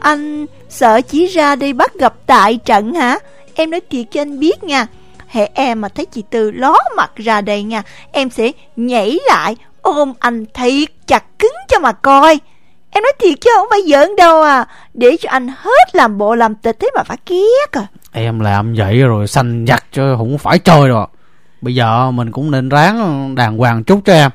Anh sợ chỉ ra đây bắt gặp tại trận hả? Em nói thiệt cho anh biết nha. Hệ em mà thấy chị Tư ló mặt ra đây nha, em sẽ nhảy lại ôm anh thiệt chặt cứng cho mà coi. Em nói thiệt chứ không phải giỡn đâu à Để cho anh hết làm bộ làm tịch thế mà phải ghét à Em làm vậy rồi xanh giặt cho không phải chơi rồi Bây giờ mình cũng nên ráng đàng hoàng chút cho em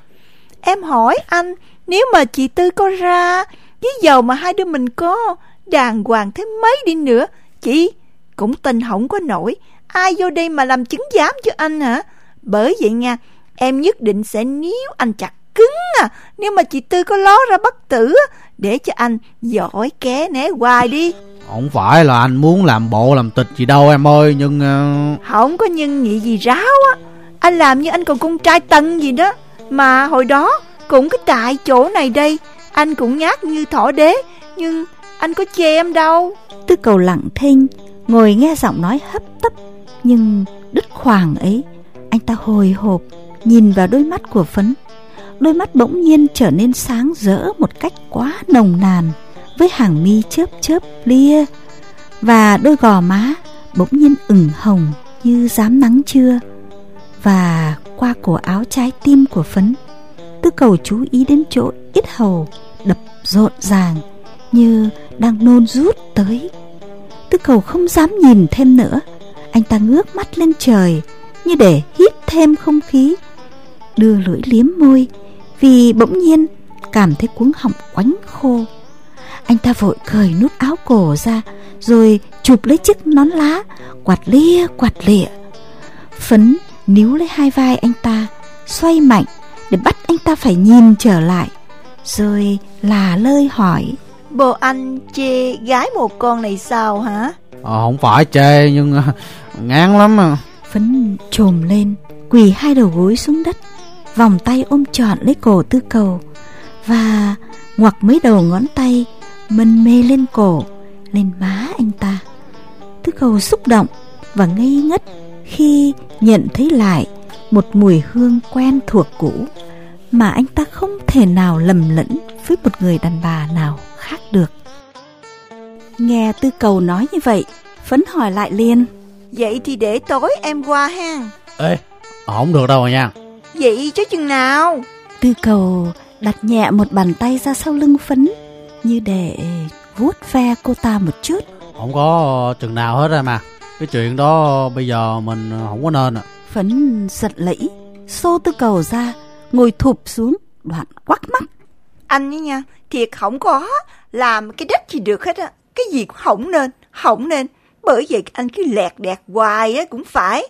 Em hỏi anh Nếu mà chị Tư có ra Với dầu mà hai đứa mình có Đàng hoàng thế mấy đi nữa. Chị cũng tin không có nổi. Ai vô đây mà làm chứng giám cho anh hả? Bởi vậy nha Em nhất định sẽ níu anh chặt cứng à. Nếu mà chị Tư có ló ra bất tử Để cho anh giỏi ké né hoài đi. Không phải là anh muốn làm bộ làm tịch gì đâu em ơi Nhưng uh... Không có nhân nhị gì ráo á. Anh làm như anh còn con trai tân gì đó. Mà hồi đó cũng cái tại chỗ này đây anh cũng nhát như thỏ đế, Nhưng anh có chê em đâu. Tư cầu lặng thinh, Ngồi nghe giọng nói hấp tấp, Nhưng đứt khoảng ấy, Anh ta hồi hộp, Nhìn vào đôi mắt của Phấn. Đôi mắt bỗng nhiên trở nên sáng rỡ một cách quá nồng nàn, với hàng mi chớp chớp lia, và đôi gò má bỗng nhiên ửng hồng như dám nắng trưa. Và qua cổ áo trái tim của phấn, tư cầu chú ý đến chỗ ít hầu đập rộn ràng như đang nôn rút tới tư cầu không dám nhìn thêm nữa anh ta ngước mắt lên trời như để hít thêm không khí đưa lưỡi liếm môi vì bỗng nhiên cảm thấy cuống họng quánh khô. Anh ta vội cởi nút áo cổ ra rồi chụp lấy chiếc nón lá, quạt lia quạt lịa. Phấn níu lấy hai vai anh ta, xoay mạnh để bắt anh ta phải nhìn trở lại. Rồi là lơi hỏi Bộ anh chê gái một con này sao hả? À, không phải chê nhưng uh, ngán lắm à. Phấn trồm lên Quỳ hai đầu gối xuống đất vòng tay ôm trọn lấy cổ tư cầu và ngoặc mấy đầu ngón tay mân mê lên cổ lên má anh ta tư cầu xúc động và ngây ngất khi nhận thấy lại một mùi hương quen thuộc cũ mà anh ta không thể nào lầm lẫn với một người đàn bà nào khác được. Nghe tư cầu nói như vậy phấn hỏi lại liền. Vậy thì để tối em qua ha. Ê không được đâu rồi nha. Vậy chứ chừng nào. Tư cầu đặt nhẹ một bàn tay ra sau lưng phấn Như để vuốt ve cô ta một chút. Không có chừng nào hết rồi mà Cái chuyện đó bây giờ mình không có nên à. Phấn giật lẫy Xô tư cầu ra Ngồi thụp xuống đoạn quắc mắt Anh ấy nha Thiệt không có Làm cái đất gì được hết á Cái gì cũng không nên Không nên Bởi vậy anh cứ lẹt đẹt hoài á cũng phải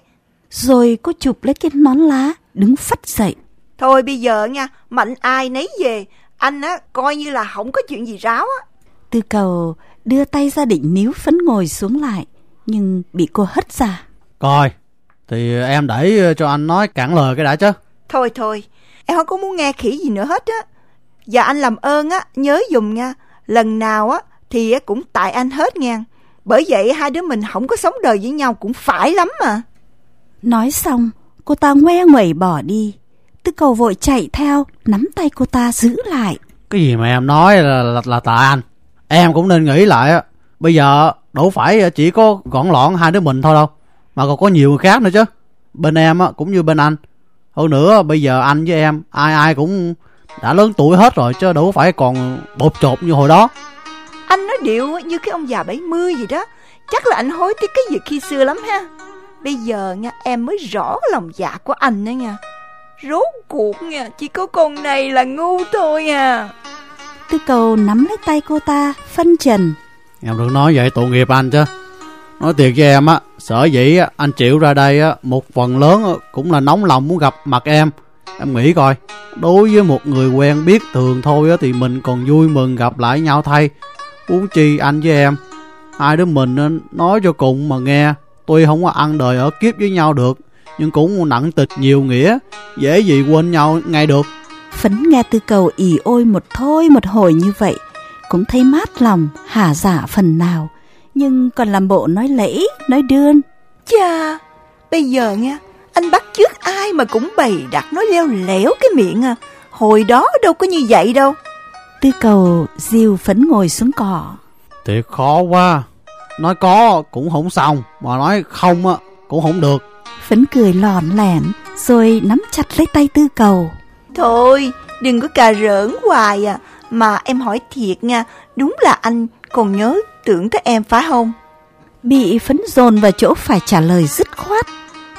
Rồi cô chụp lấy cái nón lá đứng phắt dậy. Thôi bây giờ nha, mạnh ai nấy về, anh á coi như là không có chuyện gì ráo á. Tư cầu đưa tay ra định níu phấn ngồi xuống lại, nhưng bị cô hất ra. Coi, thì em để cho anh nói cản lời cái đã chứ. Thôi thôi, em không có muốn nghe khỉ gì nữa hết á. Và anh làm ơn á, nhớ dùng nha. Lần nào á, thì cũng tại anh hết nha. Bởi vậy hai đứa mình không có sống đời với nhau cũng phải lắm mà. Nói xong, Cô ta ngoe nguẩy bỏ đi Tư cầu vội chạy theo Nắm tay cô ta giữ lại Cái gì mà em nói là, là, là tại anh Em cũng nên nghĩ lại á Bây giờ đâu phải chỉ có gọn lọn hai đứa mình thôi đâu Mà còn có nhiều người khác nữa chứ Bên em á cũng như bên anh Hơn nữa bây giờ anh với em Ai ai cũng đã lớn tuổi hết rồi Chứ đâu phải còn bột chột như hồi đó. Anh nói điệu như cái ông già 70 gì đó. Chắc là anh hối tiếc cái việc khi xưa lắm ha. Bây giờ nha em mới rõ cái lòng dạ của anh đó nha. Rốt cuộc nha Chỉ có con này là ngu thôi à. Tư cầu nắm lấy tay cô ta Phân trần. Em đừng nói vậy tội nghiệp anh chứ. Nói thiệt với em á Sở dĩ anh chịu ra đây Một phần lớn cũng là nóng lòng muốn gặp mặt em. Em nghĩ coi, Đối với một người quen biết thường thôi Thì mình còn vui mừng gặp lại nhau thay. Uống chi anh với em, Hai đứa mình nói cho cùng mà nghe. Tuy không có ăn đời ở kiếp với nhau được, Nhưng cũng nặng tịch nhiều nghĩa. Dễ gì quên nhau ngay được. Phấn nghe tư cầu ỉ ôi một thôi một hồi như vậy, Cũng thấy mát lòng hả giả phần nào. Nhưng còn làm bộ nói lễ nói đơn Chà Bây giờ nha Anh bắt trước ai mà cũng bày đặt nói leo lẻo cái miệng à. Hồi đó đâu có như vậy đâu. Tư cầu diêu phấn ngồi xuống cỏ Thiệt khó quá. Nói có cũng không xong Mà nói không á cũng không được. Phấn cười lòn lẻn Rồi nắm chặt lấy tay tư cầu. Thôi đừng có cà rỡn hoài à. Mà em hỏi thiệt nha Đúng là anh còn nhớ tưởng tới em phải không? Bị phấn dồn vào chỗ phải trả lời dứt khoát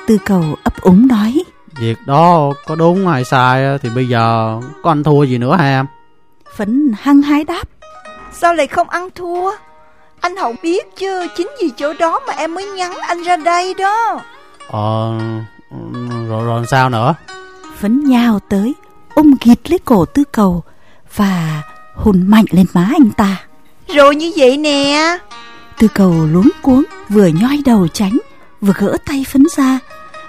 Tư cầu ấp úng nói. Việc đó có đúng hay sai Thì bây giờ có anh thua gì nữa hả em? Phấn hăng hái đáp. Sao lại không ăn thua? Anh không biết chứ Chính vì chỗ đó mà em mới nhắn anh ra đây đó. Ờ Rồi rồi sao nữa? Phấn nhào tới Ôm ghịt lấy cổ tư cầu Và hôn mạnh lên má anh ta Rồi như vậy nè. Tư cầu luống cuống Vừa nhoi đầu tránh Vừa gỡ tay phấn ra.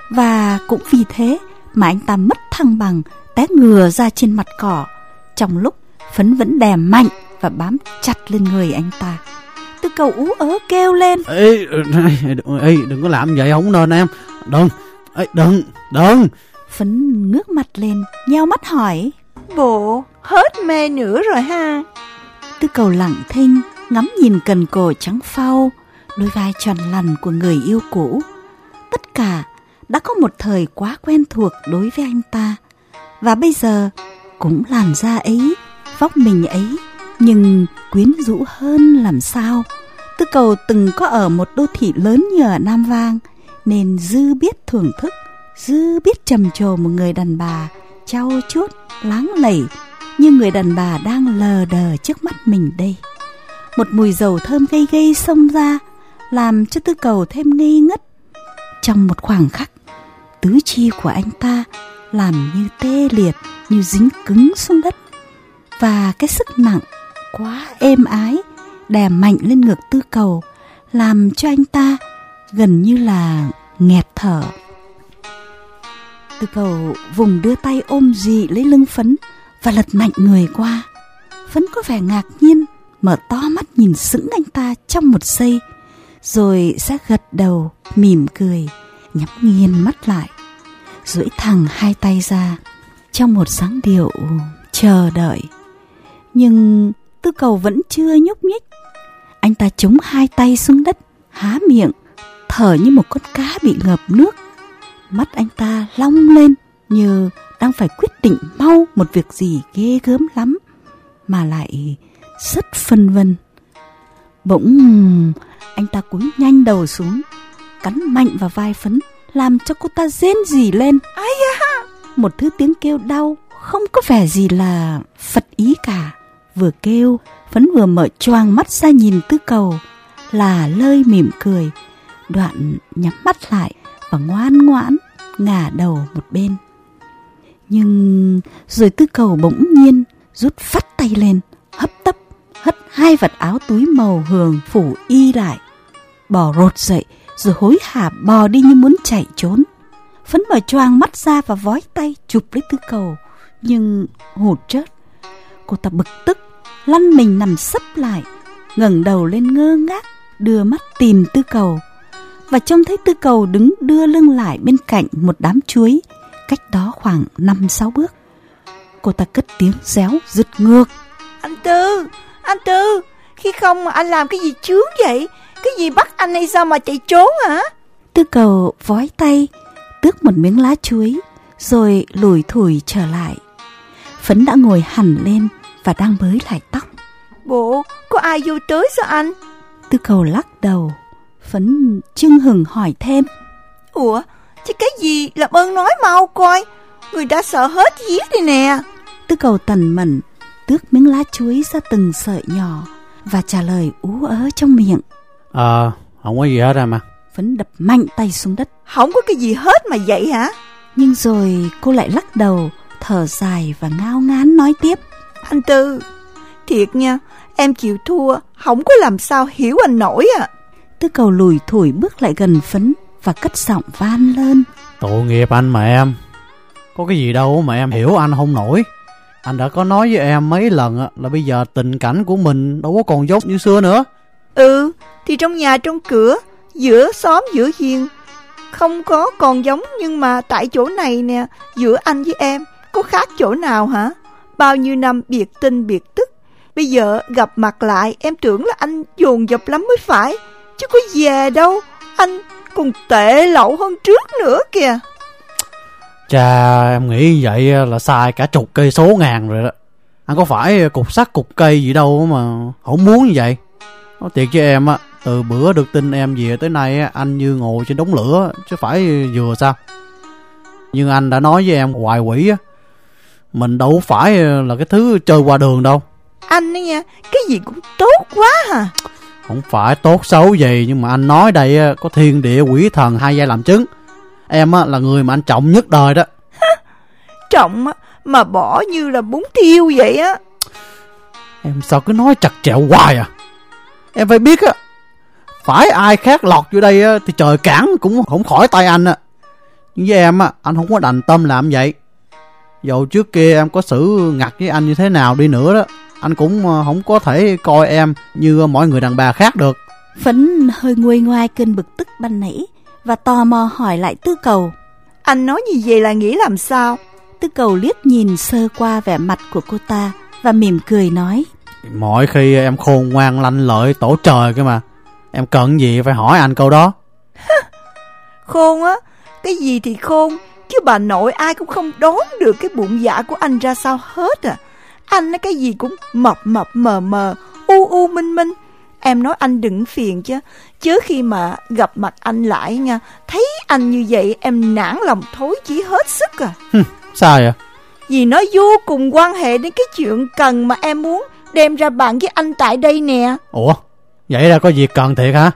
Và cũng vì thế Mà anh ta mất thăng bằng Té ngừa ra trên mặt cỏ. Trong lúc phấn vẫn đè mạnh Và bám chặt lên người anh ta. Tư cầu ú ớ kêu lên. Ê, ê, đừng có làm vậy không nên em. Đừng, ê, đừng, đừng. Phấn ngước mặt lên Nheo mắt hỏi. Bộ hết mê nữa rồi ha Tư cầu lặng thinh Ngắm nhìn cần cổ trắng phau Đôi vai tròn lằn của người yêu cũ. Tất cả đã có một thời quá quen thuộc đối với anh ta. Và bây giờ cũng làn da ấy Vóc mình ấy Nhưng quyến rũ hơn làm sao. Tư cầu từng có ở một đô thị lớn như ở Nam Vang Nên dư biết thưởng thức Dư biết trầm trồ một người đàn bà Trau chuốt, láng lẩy như người đàn bà đang lờ đờ trước mắt mình đây. Một mùi dầu thơm gây gây xông ra, Làm cho tư cầu thêm ngây ngất. Trong một khoảng khắc, Tứ chi của anh ta Làm như tê liệt, Như dính cứng xuống đất. Và cái sức nặng Quá êm ái Đè mạnh lên ngực tư cầu, Làm cho anh ta Gần như là nghẹt thở. Tư cầu vùng đưa tay ôm dị lấy lưng phấn và lật mạnh người qua. vẫn có vẻ ngạc nhiên, mở to mắt nhìn sững anh ta trong một giây, rồi sẽ gật đầu, mỉm cười, nhắm nghiền mắt lại, duỗi thẳng hai tay ra trong một dáng điệu chờ đợi. Nhưng tư cầu vẫn chưa nhúc nhích. Anh ta chống hai tay xuống đất, há miệng, thở như một con cá bị ngập nước Mắt anh ta long lên như đang phải quyết định mau một việc gì ghê gớm lắm mà lại rất phân vân. Bỗng anh ta cúi nhanh đầu xuống, cắn mạnh vào vai phấn làm cho cô ta rên rỉ lên. Ai da! Một thứ tiếng kêu đau không có vẻ gì là phật ý cả. Vừa kêu, phấn vừa mở choàng mắt ra nhìn tư cầu là lơi mỉm cười đoạn nhắm mắt lại và ngoan ngoãn ngả đầu một bên. Nhưng rồi tư cầu bỗng nhiên rút phát tay lên, hấp tấp, hất hai vật áo túi màu hường phủ y lại. Bò rột dậy rồi hối hả bò đi như muốn chạy trốn. Phấn mở choàng mắt ra và vói tay chụp lấy tư cầu, nhưng hụt chớt. Cô ta bực tức, lăn mình nằm sấp lại, ngẩng đầu lên ngơ ngác, đưa mắt tìm tư cầu và trông thấy tư cầu đứng đưa lưng lại bên cạnh một đám chuối, cách đó khoảng năm sáu bước. Cô ta cất tiếng réo rứt ngược. Anh Tư, anh Tư, khi không anh làm cái gì chướng vậy? Cái gì bắt anh hay sao mà chạy trốn hả? Tư cầu vói tay, tước một miếng lá chuối, rồi lùi thủi trở lại. Phấn đã ngồi hẳn lên và đang bới lại tóc. Bộ, có ai vô tới sao anh? Tư cầu lắc đầu, Phấn chưng hừng hỏi thêm Ủa chứ cái gì làm ơn nói mau coi Người đã sợ hết vía đi nè. Tư cầu tần mẩn Tước miếng lá chuối ra từng sợi nhỏ Và trả lời ú ớ trong miệng. Ờ không có gì hết à mà Phấn đập mạnh tay xuống đất. Không có cái gì hết mà vậy hả? Nhưng rồi cô lại lắc đầu Thở dài và ngao ngán nói tiếp. Anh Tư Thiệt nha Em chịu thua Không có làm sao hiểu anh nổi à. Tư cầu lùi thủi bước lại gần phấn Và cất giọng van lên. Tội nghiệp anh mà em có cái gì đâu mà em hiểu anh không nổi. Anh đã có nói với em mấy lần Là bây giờ tình cảnh của mình Đâu có còn dốt như xưa nữa. Ừ Thì trong nhà trong cửa, Giữa xóm giữa hiền, Không có còn giống Nhưng mà tại chỗ này nè, Giữa anh với em, Có khác chỗ nào hả? Bao nhiêu năm biệt tinh biệt tức, Bây giờ gặp mặt lại, em tưởng là anh dồn dập lắm mới phải. Chứ có về đâu, Anh còn tệ lậu hơn trước nữa kìa. Chà em nghĩ vậy là sai cả chục cây số ngàn rồi đó. Anh có phải cục sắt cục cây gì đâu mà không muốn như vậy? Nói thiệt với em á Từ bữa được tin em về tới nay anh như ngồi trên đống lửa Chứ phải vừa sao? Nhưng anh đã nói với em hoài quỷ á Mình đâu phải là cái thứ chơi qua đường đâu. Anh ấy nha Cái gì cũng tốt quá hả? Không phải tốt xấu gì Nhưng mà anh nói đây á, có thiên địa quỷ thần hai giai làm chứng Em á, là người mà anh trọng nhất đời đó. Trọng á, mà bỏ như là bún thiêu vậy á. Em sao cứ nói chặt chẹo hoài à? Em phải biết á Phải ai khác lọt vô đây á Thì trời cản cũng không khỏi tay anh á. Nhưng với em á Anh không có đành tâm làm vậy. Dầu trước kia em có xử ngặt với anh như thế nào đi nữa đó Anh cũng ờ, không có thể coi em Như mọi người đàn bà khác được. Phấn hơi nguôi ngoai cơn bực tức ban nãy và tò mò hỏi lại tư cầu. Anh nói như vậy là nghĩ làm sao? Tư cầu liếc nhìn sơ qua vẻ mặt của cô ta và mỉm cười nói. Mỗi khi em khôn ngoan lanh lợi tổ trời cơ mà Em cần gì phải hỏi anh câu đó Khôn á Cái gì thì khôn Chứ bà nội ai cũng không đoán được cái bụng dạ của anh ra sao hết à Anh cái gì cũng mập mập mờ mờ U u minh minh Em nói anh đừng phiền chứ Chứ khi mà gặp mặt anh lại nha Thấy anh như vậy em nản lòng thối chí hết sức à. Sao vậy Vì nó vô cùng quan hệ đến cái chuyện cần mà em muốn Đem ra bạn với anh tại đây nè. Ủa Vậy là có việc cần thiệt hả?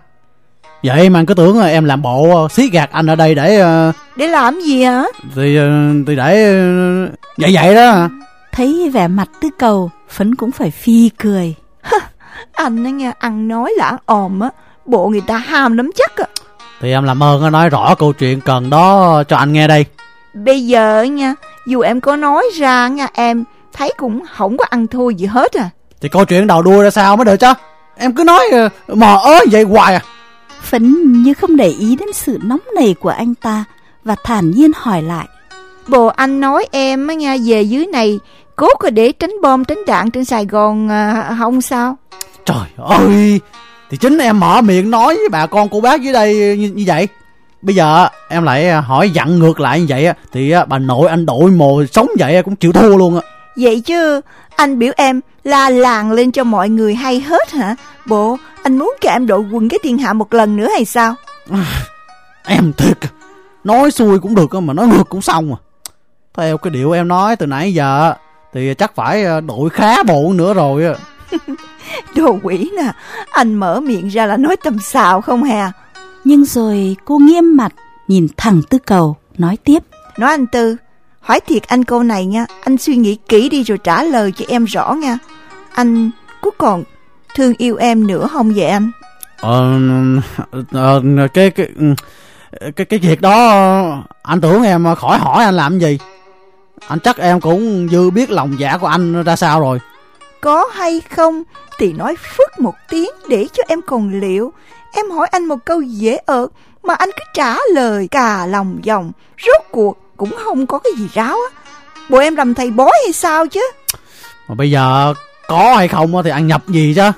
Vậy mà anh cứ tưởng là em làm bộ xí gạt anh ở đây để uh, Để làm gì hả? Thì, uh, thì để uh, Vậy vậy đó hả? Thấy vẻ mặt tư cầu Phấn cũng phải phi cười. Anh nghe ăn nói lãng ồm á Bộ người ta ham lắm chắc à Thì em làm ơn nói rõ câu chuyện cần đó cho anh nghe đây. Bây giờ nha Dù em có nói ra nha em Thấy cũng không có ăn thua gì hết à. Thì câu chuyện đầu đuôi ra sao mới được chứ? Em cứ nói uh, mò ớ vậy hoài à. Phấn như không để ý đến sự nóng nảy của anh ta Và thản nhiên hỏi lại. Bộ anh nói em á nha về dưới này Cố có để tránh bom tránh đạn trên Sài Gòn à, không sao? Trời ơi Thì chính em mở miệng nói với bà con cô bác dưới đây như, như vậy. Bây giờ em lại hỏi dặn ngược lại như vậy Thì bà nội anh đội mồ sống vậy cũng chịu thua luôn á. Vậy chứ anh biểu em la làng lên cho mọi người hay hết hả? Bộ anh muốn cho em đội quần cái thiên hạ một lần nữa hay sao? À, Em thiệt Nói xuôi cũng được mà nói ngược cũng xong à. Theo cái điệu em nói từ nãy giờ Thì chắc phải đội khá bộ nữa rồi Đồ quỷ nè Anh mở miệng ra là nói tầm xào không hè. Nhưng rồi cô nghiêm mặt Nhìn thẳng tư cầu Nói tiếp. Nói anh Tư Hỏi thiệt anh câu này nha Anh suy nghĩ kỹ đi rồi trả lời cho em rõ nha. Anh có còn thương yêu em nữa không vậy anh Ờ, ờ cái, cái cái cái việc đó anh tưởng em khỏi hỏi anh làm gì. Anh chắc em cũng dư biết lòng dạ của anh ra sao rồi có hay không? Thì nói phức một tiếng để cho em còn liệu. Em hỏi anh một câu dễ ợt mà anh cứ trả lời cà lòng vòng. Rốt cuộc cũng không có cái gì ráo á. Bộ em làm thầy bói hay sao chứ? Mà bây giờ có hay không thì ăn nhập gì chứ?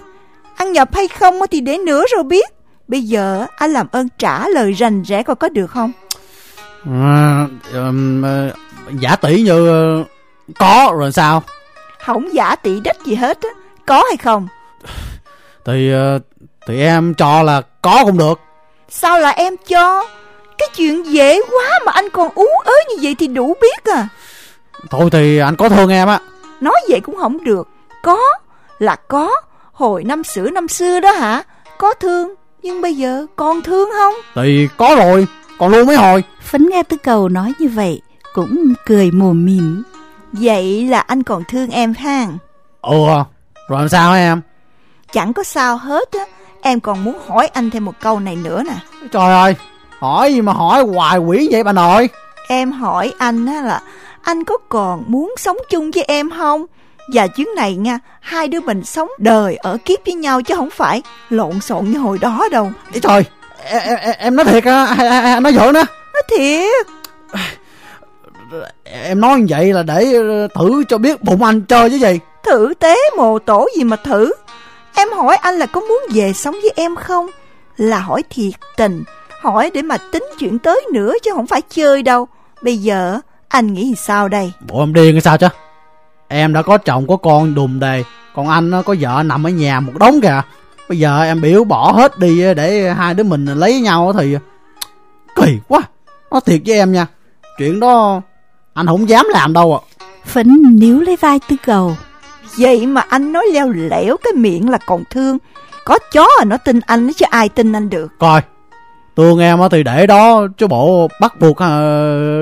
Ăn nhập hay không thì để nữa rồi biết. Bây giờ anh làm ơn trả lời rành rẽ coi có được không? À, um, giả tỷ như có rồi sao không giả tỷ đích gì hết á có hay không? Thì thì em cho là có cũng được. Sao là em cho? Cái chuyện dễ quá mà anh còn ú ớ như vậy thì đủ biết à. Thôi thì anh có thương em á. Nói vậy cũng không được. Có là có hồi năm xưa năm xưa đó hả? Có thương nhưng bây giờ còn thương không? Thì có rồi còn luôn mấy hồi. Phấn nghe tư cầu nói như vậy cũng cười mồm mỉm vậy là anh còn thương em ha? Ừ rồi làm sao em? Chẳng có sao hết á. Em còn muốn hỏi anh thêm một câu này nữa nè. Trời ơi hỏi gì mà hỏi hoài quỷ vậy bà nội? Em hỏi anh á là anh có còn muốn sống chung với em không? Và chuyến này nha Hai đứa mình sống đời ở kiếp với nhau Chứ không phải lộn xộn như hồi đó đâu. Trời Em, em, nói thiệt á nói giỡn đó Nói thiệt Em nói như vậy là để thử cho biết bụng anh chơi chứ gì. Thử tế mồ tổ gì mà thử? Em hỏi anh là có muốn về sống với em không? Là hỏi thiệt tình. Hỏi để mà tính chuyện tới nữa chứ không phải chơi đâu. Bây giờ anh nghĩ sao đây? Bộ em điên hay sao chứ? Em đã có chồng có con đùm đề. Còn anh nó có vợ nằm ở nhà một đống kìa. Bây giờ em biểu bỏ hết đi để hai đứa mình lấy nhau thì Kỳ quá. Nói thiệt với em nha. Chuyện đó anh không dám làm đâu ạ. Phấn níu lấy vai tư cầu. Vậy mà anh nói leo lẻo cái miệng là còn thương. Có chó à nó tin anh chứ ai tin anh được. Coi Tương em thì để đó chứ bộ bắt buộc à,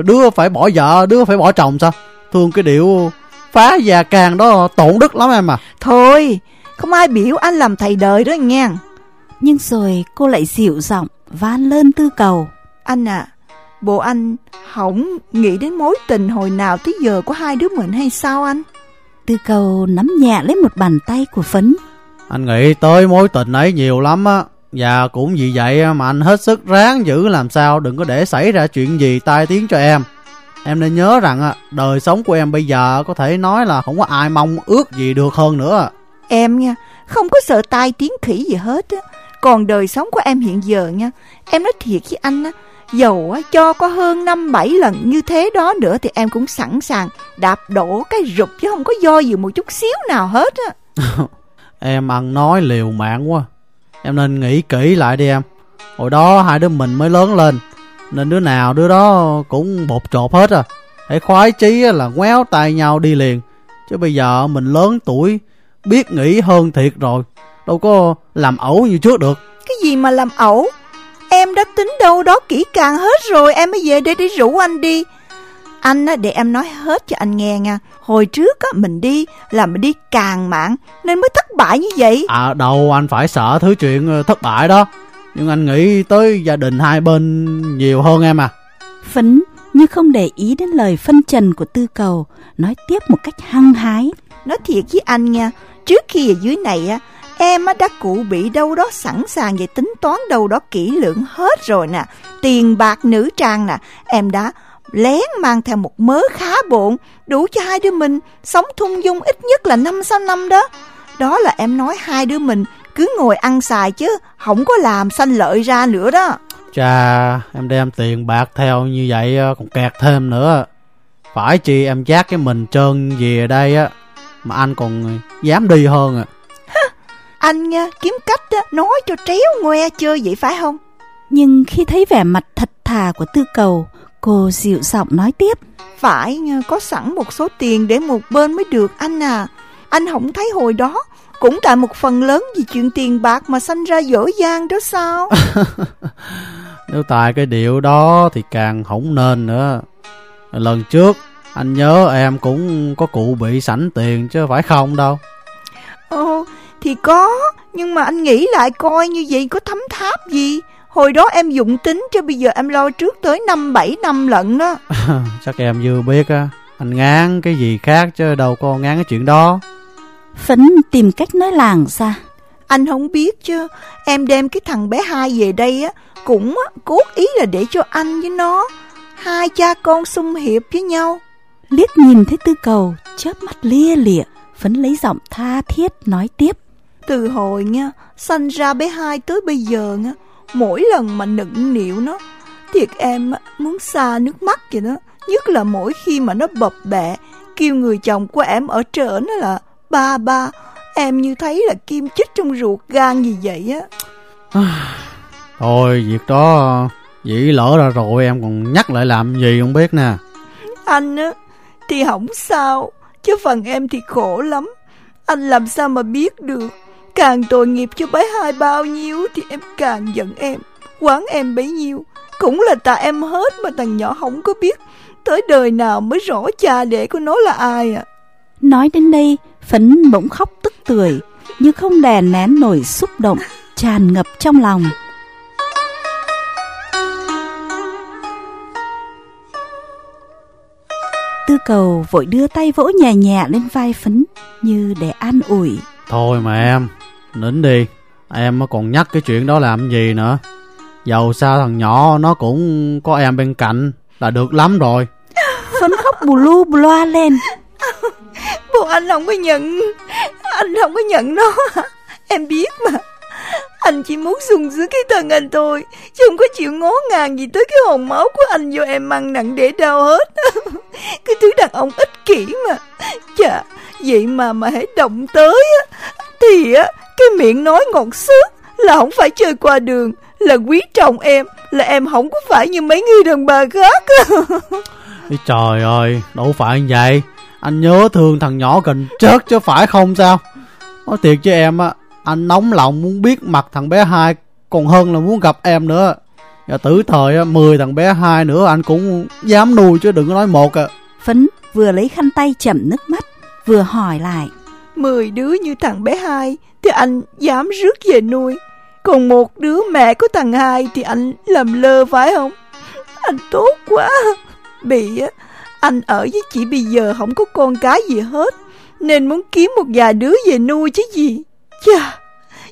đứa phải bỏ vợ đứa phải bỏ chồng sao? Thương cái điệu phá gia càng đó tổn đức lắm em à. Thôi không ai biểu anh làm thầy đời đó nha Nhưng rồi cô lại dịu giọng van lên tư cầu. Anh à Bộ anh không nghĩ đến mối tình hồi nào tới giờ của hai đứa mình hay sao anh? Tư cầu nắm nhẹ lấy một bàn tay của Phấn. Anh nghĩ tới mối tình ấy nhiều lắm á Và cũng vì vậy mà anh hết sức ráng giữ làm sao Đừng có để xảy ra chuyện gì tai tiếng cho em. Em nên nhớ rằng đời sống của em bây giờ có thể nói là không có ai mong ước gì được hơn nữa. Em nha, không có sợ tai tiếng khỉ gì hết á. Còn đời sống của em hiện giờ nha Em nói thiệt với anh á Dầu á, cho có hơn năm bảy lần như thế đó nữa Thì em cũng sẵn sàng đạp đổ cái rụt Chứ không có do gì một chút xíu nào hết á. Em ăn nói liều mạng quá. Em nên nghĩ kỹ lại đi em. Hồi đó hai đứa mình mới lớn lên Nên đứa nào đứa đó cũng bột chột hết à. Hãy khoái chí là ngoéo tay nhau đi liền. Chứ bây giờ mình lớn tuổi Biết nghĩ hơn thiệt rồi. Đâu có làm ẩu như trước được. Cái gì mà làm ẩu Em đã tính đâu đó kỹ càng hết rồi Em mới về đây để rủ anh đi. Anh á, để em nói hết cho anh nghe nha. Hồi trước á, mình đi là mình đi càng mạng Nên mới thất bại như vậy. À đâu anh phải sợ thứ chuyện ờ, thất bại đó. Nhưng anh nghĩ tới gia đình hai bên nhiều hơn em à. Phấn như không để ý đến lời phân trần của tư cầu Nói tiếp một cách hăng hái. Nói thiệt với anh nha Trước khi ở dưới này á Em đã cụ bị đâu đó sẵn sàng về tính toán đâu đó kỹ lưỡng hết rồi nè. Tiền bạc nữ trang nè, Em đã lén mang theo một mớ khá bộn, Đủ cho hai đứa mình. Sống thung dung ít nhất là năm sau năm đó. Đó là em nói hai đứa mình cứ ngồi ăn xài chứ Không có làm sanh lợi ra nữa đó. Chà em đem tiền bạc theo như vậy ờ, còn kẹt thêm nữa. Phải chi em chát cái mình trơn về đây á, Mà anh còn dám đi hơn à. Anh nha kiếm cách đó, nói cho tréo ngoe chơi vậy phải không? Nhưng khi thấy vẻ mặt thật thà của tư cầu Cô dịu giọng nói tiếp. Phải nha, có sẵn một số tiền để một bên mới được anh à. Anh không thấy hồi đó Cũng tại một phần lớn vì chuyện tiền bạc mà sanh ra dở dang đó sao? Nếu tại cái điệu đó thì càng không nên nữa. Lần trước anh nhớ em cũng có cụ bị sẵn tiền chứ phải không đâu. Ồ thì có Nhưng mà anh nghĩ lại coi như vậy có thấm tháp gì. Hồi đó em dụng tính cho bây giờ em lo trước tới năm bảy năm lận đó Chắc em vừa biết á Anh ngán cái gì khác chứ đâu có ngán cái chuyện đó. Phấn tìm cách nói làng ra. Anh không biết chứ Em đem cái thằng bé hai về đây á Cũng á, cốt ý là để cho anh với nó Hai cha con xung hiệp với nhau. Liếc nhìn thấy tư cầu chớp mắt lia lịa Phấn lấy giọng tha thiết nói tiếp Từ hồi nha Sanh ra bé hai tới bây giờ nha Mỗi lần mà nựng nịu nó Thiệt em muốn xa nước mắt vậy đó. Nhất là mỗi khi mà nó bập bẹ Kêu người chồng của em ở trở nó là Ba ba Em như thấy là kim chích trong ruột gan gì vậy á. Thôi việc đó Dĩ lỡ ra rồi em còn nhắc lại làm gì không biết nè. Anh á Thì không sao Chứ phần em thì khổ lắm. Anh làm sao mà biết được Càng tội nghiệp cho bé hai bao nhiêu Thì em càng giận em Quán em bấy nhiêu. Cũng là tại em hết mà thằng nhỏ không có biết Tới đời nào mới rõ cha đẻ của nó là ai à. Nói đến đây Phấn bỗng khóc tức tưởi Như không đè nén nổi xúc động Tràn ngập trong lòng. Tư cầu vội đưa tay vỗ nhẹ nhẹ lên vai Phấn Như để an ủi. Thôi mà em Nín đi Em còn nhắc cái chuyện đó làm gì nữa. Dầu sao thằng nhỏ nó cũng có em bên cạnh Là được lắm rồi. Phấn khóc bù lu bù loa lên. Bộ anh không có nhận Anh không có nhận nó. Em biết mà. Anh chỉ muốn sung sướng cái thân anh thôi Chứ không có chịu ngó ngàng gì tới cái hồn máu của anh vô em mang nặng để đau hết. Cái thứ đàn ông ích kỷ mà. Chà Vậy mà mà hãy động tới á Thì á Cái miệng nói ngọt xước Là không phải chơi qua đường Là quý trọng em Là em không có phải như mấy người đàn bà khác. Trời ơi Đâu phải như vậy. Anh nhớ thương thằng nhỏ gần chết chứ phải không sao? Nói thiệt với em á Anh nóng lòng muốn biết mặt thằng bé hai Còn hơn là muốn gặp em nữa. Và tử thời á 10 thằng bé hai nữa Anh cũng dám nuôi chứ đừng có nói một à Phấn vừa lấy khăn tay chậm nước mắt Vừa hỏi lại Mười đứa như thằng bé hai, Thì anh dám rước về nuôi. Còn một đứa mẹ của thằng hai, Thì anh làm lơ phải không? Anh tốt quá. Bị á, Anh ở với chị bây giờ không có con cái gì hết, Nên muốn kiếm một vài đứa về nuôi chứ gì. Chà,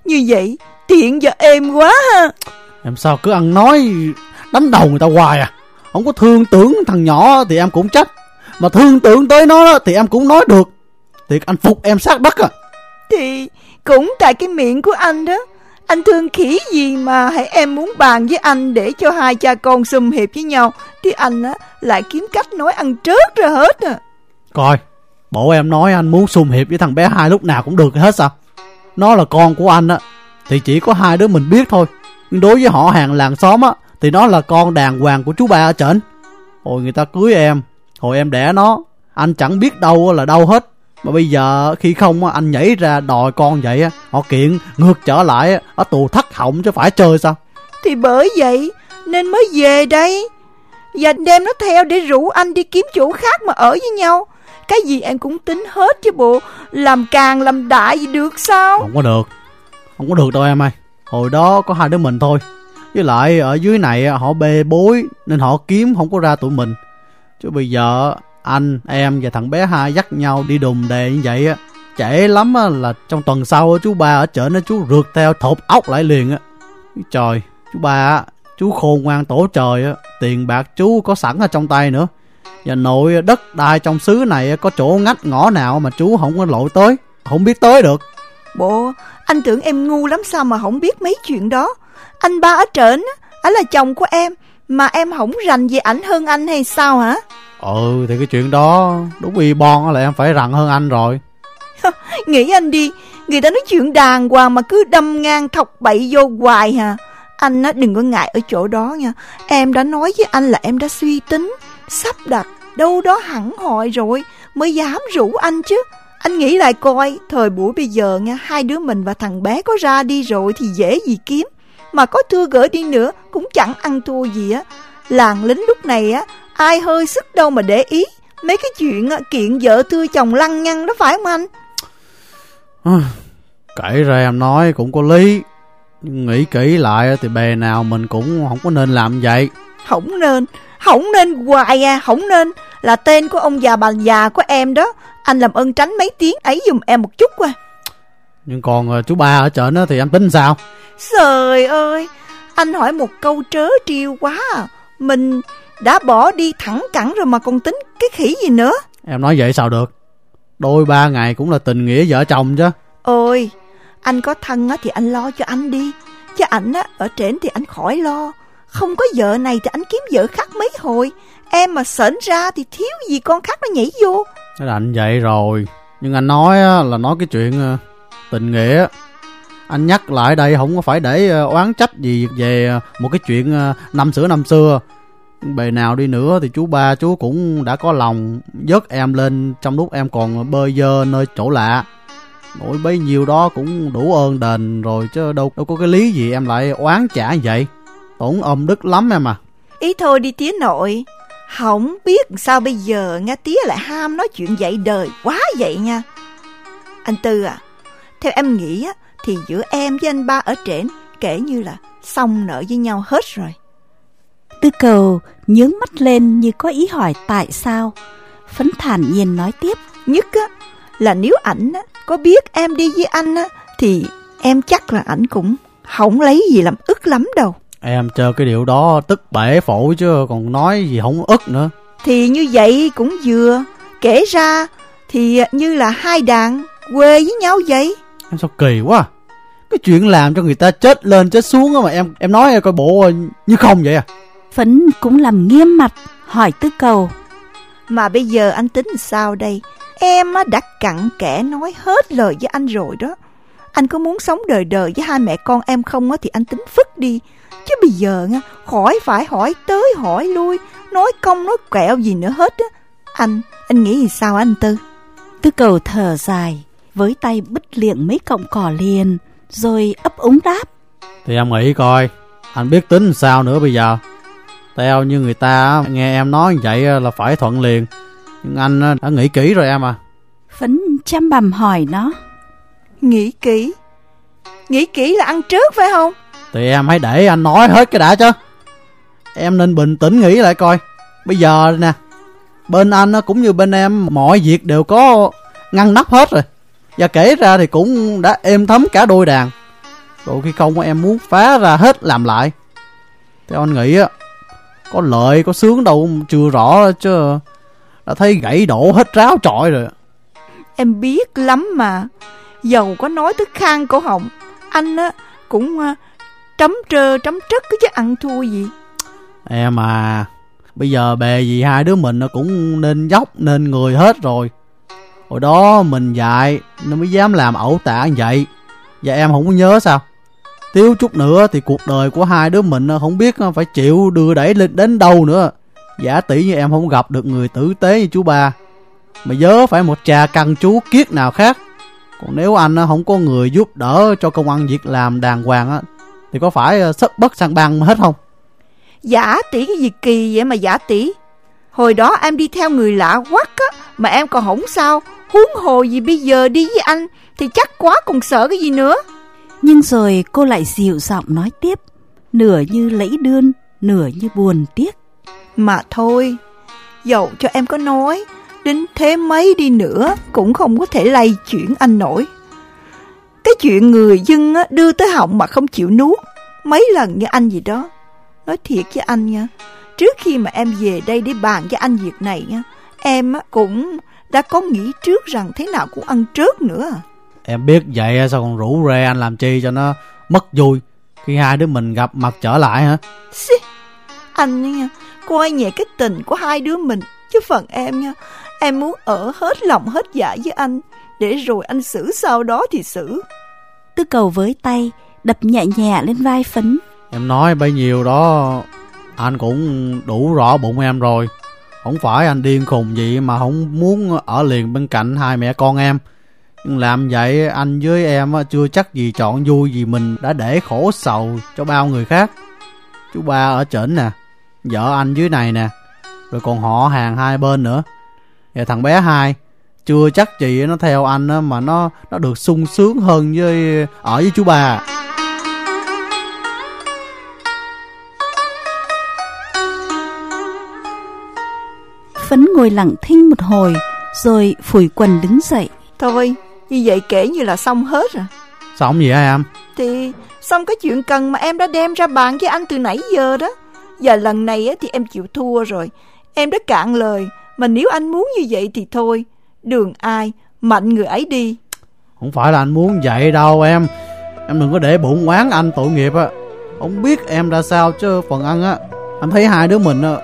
Như vậy tiện và êm quá ha. Em sao cứ ăn nói, Đánh đầu người ta hoài à? Không có thương tưởng thằng nhỏ thì em cũng trách, Mà thương tưởng tới nó thì em cũng nói được. Thiệt anh phục em sát đất à? Thì cũng tại cái miệng của anh đó. Anh thương khỉ gì mà hãy em muốn bàn với anh Để cho hai cha con xung hiệp với nhau. Thì anh á lại kiếm cách nói ăn trớt ra hết à. Coi Bộ em nói anh muốn xung hiệp với thằng bé hai lúc nào cũng được hết sao? Nó là con của anh á Thì chỉ có hai đứa mình biết thôi. Đối với họ hàng làng xóm á Thì nó là con đàng hoàng của chú ba ở trển Hồi người ta cưới em Hồi em đẻ nó Anh chẳng biết đâu là đâu hết Mà bây giờ khi không anh nhảy ra đòi con vậy á Họ kiện ngược trở lại Ở tù thất họng chứ phải chơi sao? Thì bởi vậy Nên mới về đây. Và đem nó theo để rủ anh đi kiếm chỗ khác mà ở với nhau. Cái gì em cũng tính hết chứ bộ Làm càng làm đại gì được sao? Không có được. Không có được đâu em ơi. Hồi đó có hai đứa mình thôi. Với lại ở dưới này họ bê bối Nên họ kiếm không có ra tụi mình. Chứ bây giờ anh, em và thằng bé hai dắt nhau đi đùm đề như vậy á. Trễ lắm á, là trong tuần sau chú ba ở chợ nó chú rượt theo thột ốc lại liền á. Trời, chú ba á, chú khôn ngoan tổ trời á Tiền bạc chú có sẵn ở trong tay nữa. Và nội đất đai trong xứ này có chỗ ngách ngõ nào mà chú không có lội tới Không biết tới được. Bộ anh tưởng em ngu lắm sao mà không biết mấy chuyện đó. Anh ba ở trển á là chồng của em Mà em không rành về ảnh hơn anh hay sao hả? Ừ thì cái chuyện đó, Đúng y bon là em phải rặn hơn anh rồi. Nghĩ anh đi, Người ta nói chuyện đàng hoàng mà cứ đâm ngang thọc bậy vô hoài hả Anh á, đừng có ngại ở chỗ đó nha. Em đã nói với anh là em đã suy tính, Sắp đặt, đâu đó hẳn hội rồi, Mới dám rủ anh chứ. Anh nghĩ lại coi, Thời buổi bây giờ nha, Hai đứa mình và thằng bé có ra đi rồi Thì dễ gì kiếm. Mà có thưa gửi đi nữa, Cũng chẳng ăn thua gì á. Làng lính lúc này á Ai hơi sức đâu mà để ý. Mấy cái chuyện á, kiện vợ thưa chồng lăng nhăng đó phải không anh? Kể ra em nói cũng có lý. Nhưng nghĩ kỹ lại thì bề nào mình cũng không có nên làm vậy. Không nên. Không nên hoài à Không nên. Là tên của ông già bà già của em đó. Anh làm ơn tránh mấy tiếng ấy giùm em một chút qua Nhưng còn ờ, chú ba ở chợ đó thì em tính sao? Trời ơi Anh hỏi một câu trớ trêu quá à. Mình đã bỏ đi thẳng cẳng rồi mà còn tính cái khỉ gì nữa? Em nói vậy sao được? Đôi ba ngày cũng là tình nghĩa vợ chồng chứ. Ôi Anh có thân á thì anh lo cho anh đi. Chứ ảnh á ở trển thì anh khỏi lo. Không có vợ này thì anh kiếm vợ khác mấy hồi. Em mà sởn ra thì thiếu gì con khác nó nhảy vô. Thế là anh vậy rồi. Nhưng anh nói á, là nói cái chuyện ờ, tình nghĩa. Anh nhắc lại đây không có phải để ờ, oán trách gì về ờ, một cái chuyện năm xưa năm xưa Bề nào đi nữa thì chú ba chú cũng đã có lòng dớt em lên trong lúc em còn bơi dơ nơi chỗ lạ. Nỗi bấy nhiêu đó cũng đủ ơn đền rồi chứ đâu đâu có cái lý gì em lại oán trả vậy. Tổn âm đức lắm em à. Ý thôi đi tía nội. Không biết sao bây giờ nghe tía lại ham nói chuyện dạy đời quá vậy nha. Anh Tư à Theo em nghĩ á, Thì giữa em với anh ba ở trển Kể như là xong nợ với nhau hết rồi. Tư cầu nhướng mắt lên như có ý hỏi tại sao. Phấn thản nhiên nói tiếp Nhất á là nếu ảnh á có biết em đi với anh á Thì em chắc là ảnh cũng không lấy gì làm ức lắm đâu. Em chờ cái điều đó tức bể phổi chứ còn nói gì không ức nữa. Thì như vậy cũng vừa. Kể ra thì như là hai đàn quê với nhau vậy. Em sao kỳ quá. Cái chuyện làm cho người ta chết lên chết xuống mà em em nói coi bộ như không vậy à Phấn cũng làm nghiêm mặt hỏi tư cầu. Mà bây giờ anh tính sao đây? Em đã cặn kẽ nói hết lời với anh rồi đó. Anh có muốn sống đời đời với hai mẹ con em không á Thì anh tính phức đi. Chứ bây giờ nha Khỏi phải hỏi tới hỏi lui Nói công nói kẹo gì nữa hết á. Anh, anh nghĩ gì sao anh Tư? Tư cầu thở dài Với tay bứt liệng mấy cọng cỏ liền Rồi ấp úng đáp. Thì em nghĩ coi Anh biết tính sao nữa bây giờ Theo như người ta nghe em nói vậy là phải thuận liền. Nhưng anh đã nghĩ kỹ rồi em à. Phấn chăm bằm hỏi nó. Nghĩ kỹ? Nghĩ kỹ là ăn trước phải không? Thì em hãy để anh nói hết cái đã chứ. Em nên bình tĩnh nghĩ lại coi. Bây giờ nè Bên anh cũng như bên em Mọi việc đều có ngăn nắp hết rồi. Và kể ra thì cũng đã êm thấm cả đôi đàn. Rồi khi không em muốn phá ra hết làm lại. Theo anh nghĩ á Có lợi có sướng đâu chưa rõ chứ. Đã thấy gãy đổ hết ráo trọi rồi. Em biết lắm mà. Dầu có nói tới khang cổ họng. Anh á cũng uh, trấm trơ trấm trất cứ chứ ăn thua gì. Em à Bây giờ bè gì hai đứa mình nó cũng nên dốc nên người hết rồi. Hồi đó mình dạy Nó mới dám làm ẩu tả như vậy. Và em không có nhớ sao Thiếu chút nữa thì cuộc đời của hai đứa mình à, Không biết à, phải chịu đưa đẩy lên đến đâu nữa. Giả tỷ như em không gặp được người tử tế như chú ba. Mà nhớ phải một trà căn chú kiết nào khác. Còn nếu anh à, không có người giúp đỡ cho công ăn việc làm đàng hoàng á Thì có phải sắp bất sang băng hết không? Giả tỷ cái gì kỳ vậy mà giả tỷ? Hồi đó em đi theo người lạ quắc á, Mà em còn không sao. Huống hồ gì bây giờ đi với anh, Thì chắc quá còn sợ cái gì nữa. Nhưng rồi cô lại dịu giọng nói tiếp, Nửa như lẫy đơn Nửa như buồn tiếc. Mà thôi, Dẫu cho em có nói, Đến thế mấy đi nữa Cũng không có thể lay chuyển anh nổi. Cái chuyện người dân đưa tới họng mà không chịu nuốt, Mấy lần như anh gì đó. Nói thiệt với anh nha, Trước khi mà em về đây để bàn với anh việc này nha, Em cũng đã có nghĩ trước rằng thế nào cũng ăn trước nữa à. Em biết vậy sao còn rủ rê anh làm chi cho nó mất vui Khi hai đứa mình gặp mặt trở lại hả? Xì, Anh nha Coi nhẹ cái tình của hai đứa mình Chứ phần em nha Em muốn ở hết lòng hết dạ với anh Để rồi anh xử sau đó thì xử. Tư cầu với tay Đập nhẹ nhẹ lên vai phấn. Em nói bấy nhiêu đó Anh cũng đủ rõ bụng em rồi. Không phải anh điên khùng gì mà không muốn ở liền bên cạnh hai mẹ con em làm vậy anh với em chưa chắc gì chọn vui vì mình đã để khổ sầu cho bao người khác. Chú ba ở trển nè Vợ anh dưới này nè Rồi còn họ hàng hai bên nữa. Và thằng bé hai Chưa chắc gì nó theo anh mà nó nó được sung sướng hơn với ở với chú ba. Phấn ngồi lặng thinh một hồi Rồi phủi quần đứng dậy. Thôi như vậy kể như là xong hết rồi. Xong gì hả em? Thì xong cái chuyện cần mà em đã đem ra bàn với anh từ nãy giờ đó. Giờ lần này thì em chịu thua rồi. Em đã cạn lời Mà nếu anh muốn như vậy thì thôi. Đường ai Mạnh người ấy đi. Không phải là anh muốn vậy đâu em. Em đừng có để bụng oán anh tội nghiệp á. Không biết em ra sao chứ phần ăn á. Anh thấy hai đứa mình á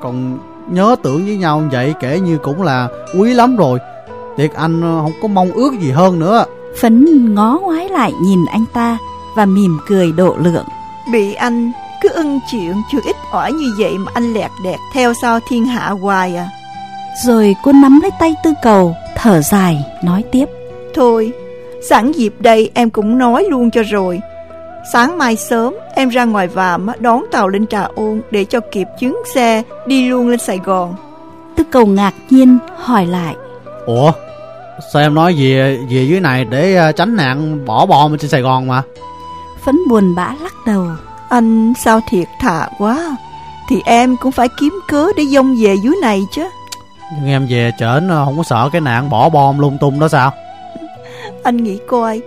Còn nhớ tưởng với nhau vậy Kể như cũng là quý lắm rồi Tiệt anh không có mong ước gì hơn nữa. Phấn ngó ngoái lại nhìn anh ta Và mỉm cười độ lượng. Bị anh cứ ưng chuyện chưa ít ỏi như vậy Mà anh lẹt đẹt theo sau thiên hạ hoài à. Rồi cô nắm lấy tay tư cầu Thở dài nói tiếp. Thôi sẵn dịp đây em cũng nói luôn cho rồi. Sáng mai sớm em ra ngoài vàm đón tàu lên Trà Ôn Để cho kịp chuyến xe đi luôn lên Sài Gòn. Tư cầu ngạc nhiên hỏi lại. Ủa Sao em nói về về dưới này để tránh nạn bỏ bom trên Sài Gòn mà? Phấn buồn bã lắc đầu. Anh sao thiệt thà quá. Thì em cũng phải kiếm cớ để dông về dưới này chứ. Nhưng em về trển không có sợ cái nạn bỏ bom lung tung đó sao? Anh nghĩ coi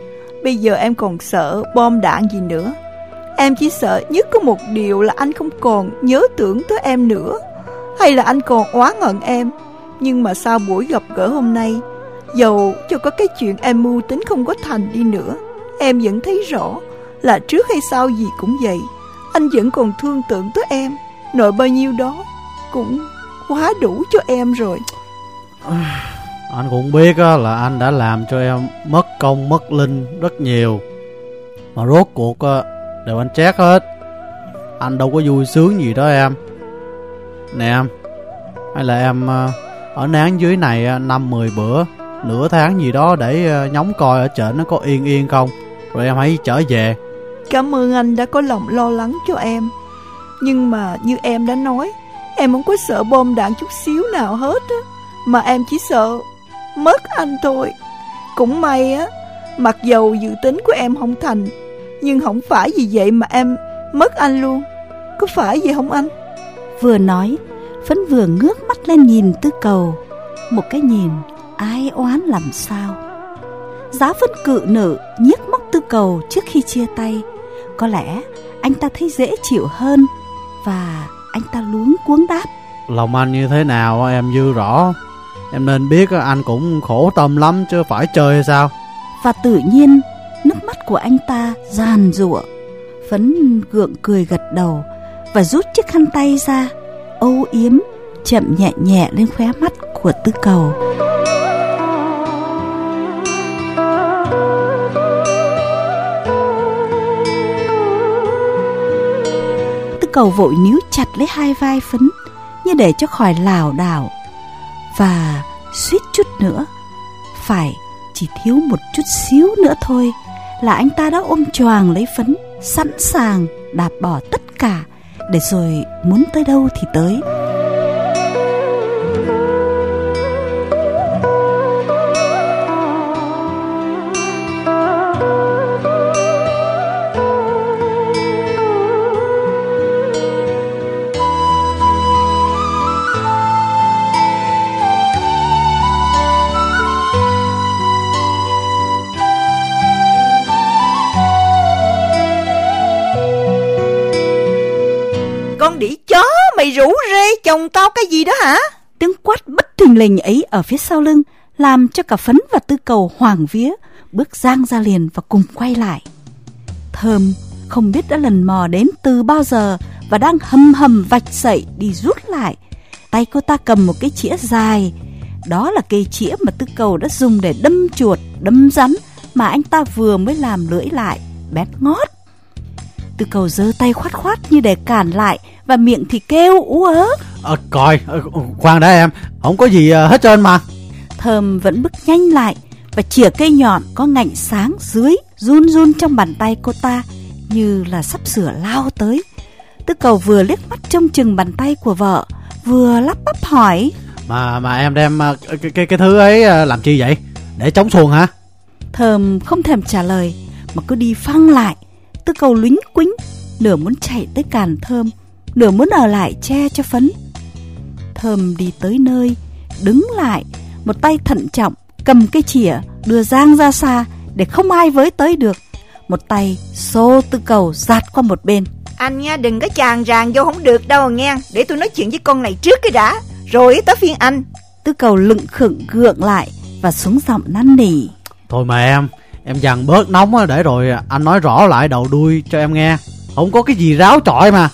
Bây giờ em còn sợ bom đạn gì nữa. Em chỉ sợ nhất có một điều là anh không còn nhớ tưởng tới em nữa. Hay là anh còn oán hận em. Nhưng mà sau buổi gặp gỡ hôm nay Dầu cho có cái chuyện em mưu tính không có thành đi nữa, Em vẫn thấy rõ Là trước hay sau gì cũng vậy. Anh vẫn còn thương tưởng tới em. Nội bao nhiêu đó Cũng quá đủ cho em rồi. Anh cũng biết là anh đã làm cho em mất công, mất linh rất nhiều. Mà rốt cuộc đều anh chét hết. Anh đâu có vui sướng gì đó em. Nè em, Hay là em ờ, ở nán dưới này ờ, năm mười bữa. Nửa tháng gì đó để nhóng coi ở trển nó có yên yên không? Rồi em hãy trở về. Cảm ơn anh đã có lòng lo lắng cho em. Nhưng mà như em đã nói Em không có sợ bom đạn chút xíu nào hết á. Mà em chỉ sợ mất anh thôi. Cũng may á Mặc dầu dự tính của em không thành Nhưng không phải vì vậy mà em mất anh luôn. Có phải vậy không anh? Vừa nói Phấn vừa ngước mắt lên nhìn tư cầu. Một cái nhìn ai oán làm sao? Giá phân cự nữ nhiếc móc tư cầu trước khi chia tay. Có lẽ anh ta thấy dễ chịu hơn Và anh ta luống cuống đáp. Lòng anh như thế nào em dư rõ. Em nên biết anh cũng khổ tâm lắm chứ phải chơi hay sao? Và tự nhiên nước mắt của anh ta giàn rụa Phấn gượng cười gật đầu Và rút chiếc khăn tay ra Âu yếm chậm nhẹ nhẹ lên khóe mắt của tư cầu cầu vội níu chặt lấy hai vai phấn, như để cho khỏi lảo đảo. Và suýt chút nữa, phải chỉ thiếu một chút xíu nữa thôi là anh ta đã ôm choàng lấy phấn, sẵn sàng đạp bỏ tất cả, để rồi muốn tới đâu thì tới. Con đĩ chó mày rủ rê chồng tao cái gì đó hả? Tiếng quát bất thình lình ấy ở phía sau lưng Làm cho cả phấn và tư cầu hoàng vía Bước giang ra liền và cùng quay lại. Thơm không biết đã lần mò đến từ bao giờ Và đang hầm hầm vạch sậy đi rút lại. Tay cô ta cầm một cái chĩa dài. Đó là cây chĩa mà tư cầu đã dùng để đâm chuột, đâm rắn Mà anh ta vừa mới làm lưỡi lại Bét ngót. Tư cầu giơ tay khoát khoát như để cản lại Và miệng thì kêu ú ớ. À, Coi, khoan đã em Không có gì hết trơn mà. Thơm vẫn bước nhanh lại Và chỉa cây nhọn có ngạnh sáng dưới Run run trong bàn tay cô ta Như là sắp sửa lao tới. Tư cầu vừa liếc mắt trông chừng bàn tay của vợ Vừa lắp bắp hỏi. Mà mà em đem cái, cái, cái thứ ấy làm chi vậy? Để chống xuồng hả? Thơm không thèm trả lời Mà cứ đi phăng lại Tư cầu lính quính Nửa muốn chạy tới càn thơm Nửa muốn ở lại che cho phấn. Thơm đi tới nơi Đứng lại Một tay thận trọng Cầm cây chỉa Đưa giang ra xa Để không ai với tới được. Một tay xô tư cầu giạt qua một bên. Anh nha đừng có chàng ràng vô không được đâu nghe. Để tôi nói chuyện với con này trước cái đã. Rồi tới phiên anh. Tư cầu lựng khựng gượng lại Và xuống giọng năn nỉ. Thôi mà em Em dằn bớt nóng để rồi anh nói rõ lại đầu đuôi cho em nghe. Không có cái gì ráo trọi mà.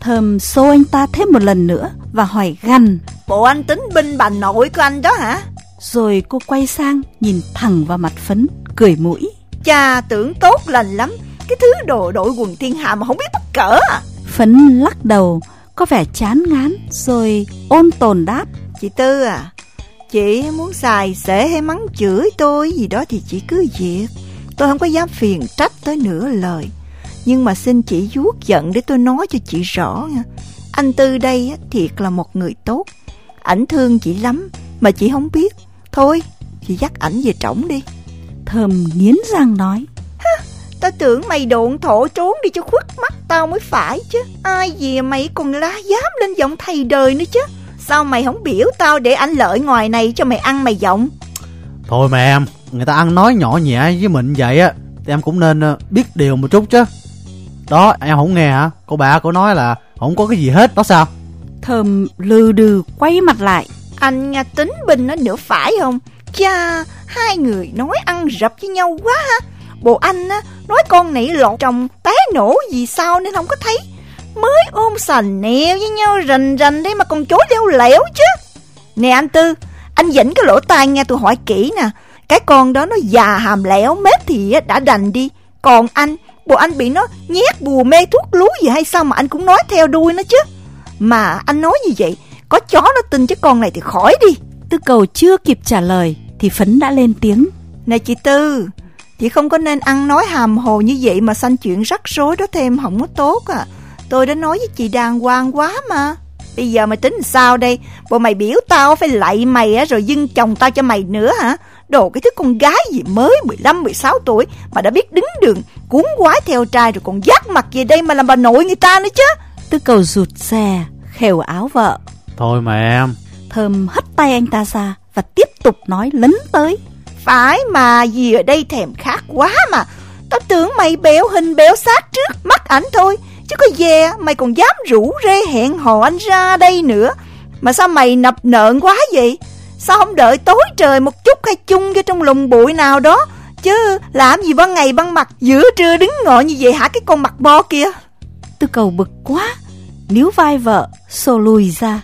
Thơm xô anh ta thêm một lần nữa Và hỏi gằn. Bộ anh tính binh bà nội của anh đó hả? Rồi cô quay sang Nhìn thẳng vào mặt phấn Cười mũi. Cha tưởng tốt lành lắm. Cái thứ đồ đội quần thiên hạ mà không biết bắt cỡ à. Phấn lắc đầu Có vẻ chán ngán Rồi ôn tồn đáp. Chị Tư à Chị muốn xài xể hay mắng chửi tôi gì đó thì chị cứ việc. Tôi không có dám phiền trách tới nửa lời. Nhưng mà xin chị vuốt giận để tôi nói cho chị rõ nha. Anh Tư đây thiệt là một người tốt. Ảnh thương chị lắm Mà chị không biết. Thôi chị dắt ảnh về trỏng đi. Thơm nghiến răng nói. Ha, Tao tưởng mày độn thổ trốn đi cho khuất mắt tao mới phải chứ. Ai về mày còn lá dám lên giọng thầy đời nữa chứ Sao mày không biểu tao để anh lợi ngoài này cho mày ăn mày giọng? Thôi mà em Người ta ăn nói nhỏ nhẹ với mình vậy á Thì em cũng nên biết điều một chút chứ. Đó em không nghe hả? Cô bà cô nói là không có cái gì hết Đó sao? Thơm lừ đừ quay mặt lại. Anh nha tính binh nó nữa phải không? Chà, hai người nói ăn rập với nhau quá ha. Bộ anh á, nói con nỉ lọt chồng té nổ gì sao nên không có thấy. Mới ôm sành nèo với nhau rành rành đây mà còn chối leo lẻo chứ. Nè anh Tư, anh dẫn cái lỗ tai nghe tôi hỏi kỹ nè. Cái con đó nó già hàm lẻo mết thì đã đành đi. Còn anh, bộ anh bị nó nhét bùa mê thuốc lú gì hay sao mà anh cũng nói theo đuôi nó chứ. Mà anh nói như vậy, có chó nó tin chứ con này thì khỏi đi. Tư cầu chưa kịp trả lời thì Phấn đã lên tiếng. Này chị Tư, chị không có nên ăn nói hàm hồ như vậy mà sanh chuyện rắc rối đó thêm không có tốt à. Tôi đã nói với chị đàng hoàng quá mà. Bây giờ mày tính sao đây? Bộ mày biểu tao phải lạy mày á rồi dưng chồng tao cho mày nữa hả? Đồ cái thứ con gái gì mới 15, 16 tuổi mà đã biết đứng đường cuốn quái theo trai rồi còn dắt mặt về đây mà làm bà nội người ta nữa chứ. Tư cầu rụt xe, khều áo vợ. Thôi mà em. Thơm hất tay anh ta ra và tiếp tục nói lấn tới. Phải mà gì ở đây thèm khát quá mà. Tao tưởng mày béo hình béo sát trước mắt ảnh thôi. Chứ có về mày còn dám rủ rê hẹn hò anh ra đây nữa. Mà sao mày nập nợn quá vậy? Sao không đợi tối trời một chút hay chung vô trong lùng bụi nào đó? Chứ làm gì ban ngày ban mặt giữa trưa đứng ngồi như vậy hả cái con mặt bo kia? Tư cầu bực quá, níu vai vợ, xô lùi ra.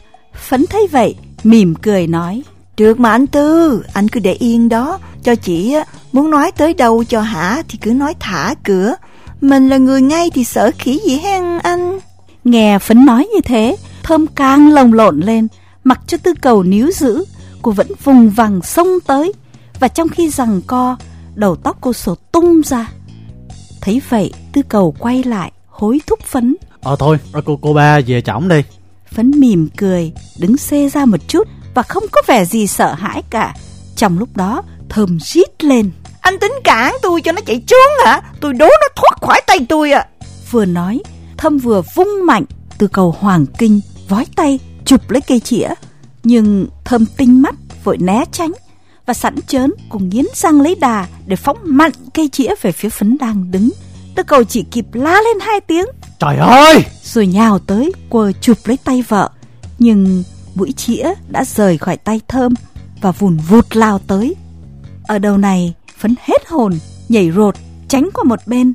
Phấn thấy vậy, mỉm cười nói. Được mà anh Tư, anh cứ để yên đó. Cho chị muốn nói tới đâu cho hả thì cứ nói thả cửa. Mình là người ngay thì sợ khỉ gì hen anh. Nghe Phấn nói như thế, Thơm càng lồng lộn lên, mặc cho tư cầu níu giữ. Cô vẫn vùng vằng xông tới, và trong khi rằng co, đầu tóc cô sổ tung ra. Thấy vậy, tư cầu quay lại, hối thúc Phấn. Ờ thôi, cô cô ba về chổng đi. Phấn mỉm cười, đứng xê ra một chút và không có vẻ gì sợ hãi cả. Trong lúc đó, Thơm rít lên. Anh tính cản tôi cho nó chạy trốn hả? Tôi đố nó thoát khỏi tay tôi à. Vừa nói, Thâm vừa vung mạnh từ cầu Hoàng Kinh, vói tay, chụp lấy cây chĩa. Nhưng Thâm tinh mắt, vội né tránh và sẵn chớn cùng nghiến răng lấy đà để phóng mạnh cây chĩa về phía phấn đang đứng. Tư cầu chỉ kịp la lên hai tiếng. Trời ơi! Rồi nhào tới, quờ chụp lấy tay vợ. Nhưng mũi chĩa đã rời khỏi tay thơm và vùn vụt lao tới. Ở đầu này, phấn hết hồn, nhảy rột, tránh qua một bên.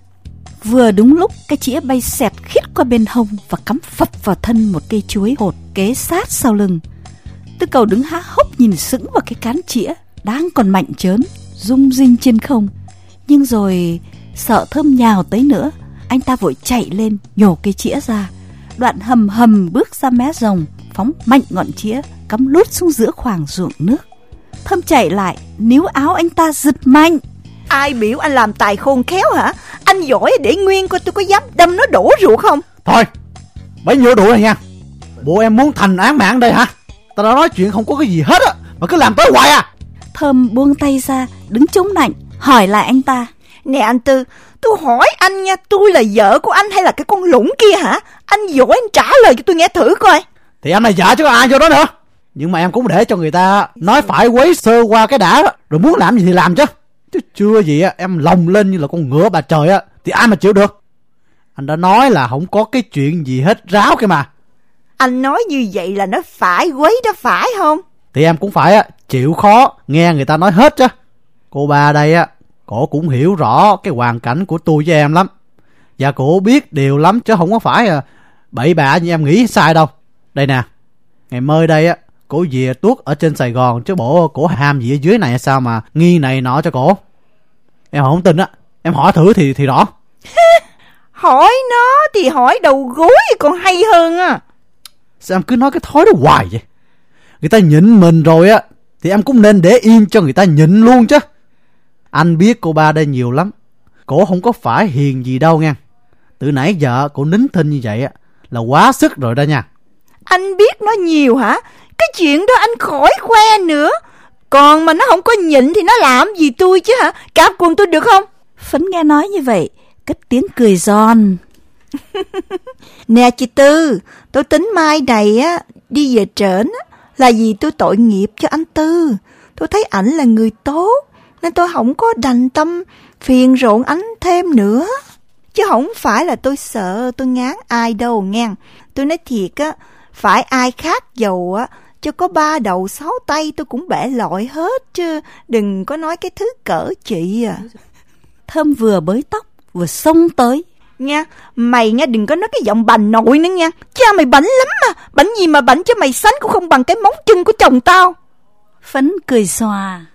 Vừa đúng lúc cái chĩa bay xẹt khít qua bên hông và cắm phập vào thân một cây chuối hột kế sát sau lưng. Tư cầu đứng há hốc nhìn sững vào cái cán chĩa đang còn mạnh chớn, rung rinh trên không. Nhưng rồi sợ thơm nhào tới nữa, anh ta vội chạy lên nhổ cây chĩa ra. Đoạn hầm hầm bước ra mé rồng, phóng mạnh ngọn chĩa, cắm lút xuống giữa khoảng ruộng nước. Thơm chạy lại, níu áo anh ta giật mạnh. Ai biểu anh làm tài khôn khéo hả? Anh giỏi để nguyên coi tôi có dám đâm nó đổ ruột không? Thôi, bấy nhiêu đủ rồi nha. Bộ em muốn thành án mạng đây hả? Tao đã nói chuyện không có cái gì hết á, mà cứ làm tới hoài à. Thơm buông tay ra, đứng chống nạnh, hỏi lại anh ta. Nè anh Tư, tôi hỏi anh nha, tôi là vợ của anh hay là cái con lũng kia hả? Anh giỏi anh trả lời cho tôi nghe thử coi. Thì em là vợ chứ có ai vô đó nữa. Nhưng mà em cũng để cho người ta nói phải quấy sơ qua cái đã rồi muốn làm gì thì làm chứ. Chứ chưa gì á, em lồng lên như là con ngựa bà trời á, thì ai mà chịu được. Anh đã nói là không có cái chuyện gì hết ráo kia mà. Anh nói như vậy là nó phải quấy đó phải không? Thì em cũng phải á, chịu khó nghe người ta nói hết chứ. Cô ba đây á, cổ cũng hiểu rõ cái hoàn cảnh của tôi với em lắm. Và cổ biết điều lắm chứ không có phải à, bậy bạ như em nghĩ sai đâu. Đây nè, ngày mới đây á, cổ về tuốt ở trên Sài Gòn chứ bộ cổ ham gì ở dưới này sao mà nghi này nọ cho cổ. Em không tin á, em hỏi thử thì thì rõ. hỏi nó thì hỏi đầu gối còn hay hơn à. Sao em cứ nói cái thói đó hoài vậy? Người ta nhịn mình rồi á, thì em cũng nên để yên cho người ta nhịn luôn chứ. Anh biết cô ba đây nhiều lắm. Cổ không có phải hiền gì đâu nha. Từ nãy giờ cổ nín thinh như vậy á là quá sức rồi đó nha. Anh biết nó nhiều hả? Cái chuyện đó anh khỏi khoe nữa. Còn mà nó không có nhịn thì nó làm gì tôi chứ hả? Cạp quần tôi được không? Phấn nghe nói như vậy, cất tiếng cười giòn. nè chị Tư, tôi tính mai này á đi về trển á là vì tôi tội nghiệp cho anh Tư. Tôi thấy ảnh là người tốt nên tôi không có đành tâm phiền rộn ảnh thêm nữa. Chứ không phải là tôi sợ tôi ngán ai đâu nghe. Tôi nói thiệt á, phải ai khác giàu á, cho có ba đầu sáu tay tôi cũng bẻ lội hết chứ. Đừng có nói cái thứ cỡ chị à. Thơm vừa bới tóc vừa xông tới. Nha, mày nha đừng có nói cái giọng bành nội nữa nha. Cha mày bảnh lắm mà. Bảnh gì mà bảnh cho mày sánh cũng không bằng cái móng chân của chồng tao. Phấn cười xòa.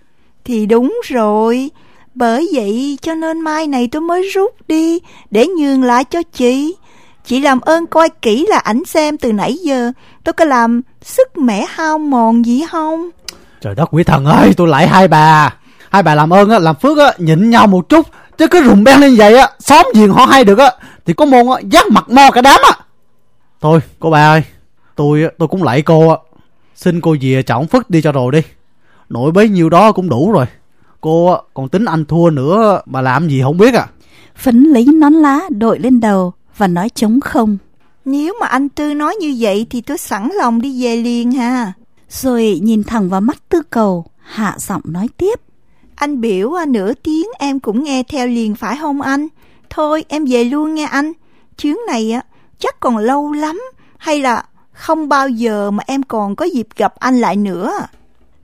Thì đúng rồi. Bởi vậy cho nên mai này tôi mới rút đi để nhường lại cho chị. Chị làm ơn coi kỹ là ảnh xem từ nãy giờ tôi có làm sức mẻ hao mòn gì không? Trời đất quỷ thần ơi, tôi lại hai bà. Hai bà làm ơn á, làm phước á, nhịn nhau một chút. Chứ cứ rùng beng lên vậy á, xóm giềng họ hay được á, thì có môn á, giác mặt mo cả đám á. Thôi, cô bà ơi, tôi tôi cũng lạy cô á. Xin cô về trọng phất đi cho rồi đi. Nổi bấy nhiêu đó cũng đủ rồi. Cô còn tính anh thua nữa mà làm gì không biết à. Phấn lấy nón lá đội lên đầu và nói trống không. Nếu mà anh Tư nói như vậy thì tôi sẵn lòng đi về liền ha. Rồi nhìn thẳng vào mắt tư cầu, hạ giọng nói tiếp. Anh biểu à, nửa tiếng em cũng nghe theo liền phải không anh? Thôi em về luôn nghe anh. Chuyến này á chắc còn lâu lắm hay là không bao giờ mà em còn có dịp gặp anh lại nữa.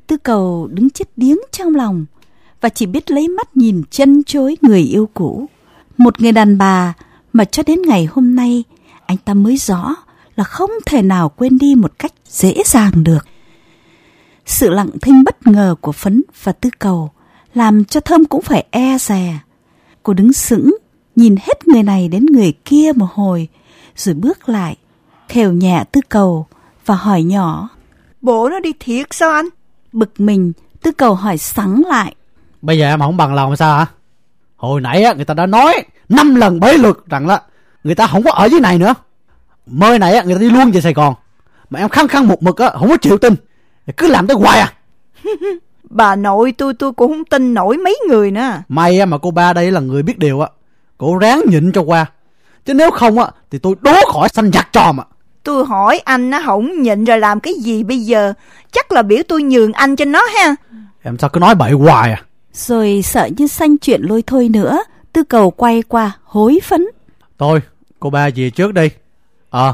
Tư cầu đứng chết điếng trong lòng và chỉ biết lấy mắt nhìn chân chối người yêu cũ. Một người đàn bà mà cho đến ngày hôm nay anh ta mới rõ là không thể nào quên đi một cách dễ dàng được. Sự lặng thinh bất ngờ của Phấn và Tư Cầu làm cho Thơm cũng phải e dè. Cô đứng sững, nhìn hết người này đến người kia một hồi, rồi bước lại, khều nhẹ Tư Cầu và hỏi nhỏ. Bộ nó đi thiệt sao anh? Bực mình, Tư Cầu hỏi sắng lại. Bây giờ em không bằng lòng sao hả? Hồi nãy á, người ta đã nói năm lần bảy lượt rằng là người ta không có ở dưới này nữa. Mới này á, người ta đi luôn về Sài Gòn. Mà em khăng khăng một mực á, không có chịu tin. Cứ làm tới hoài à. Bà nội tôi tôi cũng không tin nổi mấy người nữa. May mà cô ba đây là người biết điều á. Cô ráng nhịn cho qua. Chứ nếu không á, thì tôi đố khỏi xanh giặc trò mà. Tôi hỏi anh nó không nhịn rồi làm cái gì bây giờ? Chắc là biểu tôi nhường anh cho nó ha. Em sao cứ nói bậy hoài à? Rồi sợ như xanh chuyện lôi thôi nữa, tư cầu quay qua hối phấn. Thôi, cô ba về trước đi. Ờ,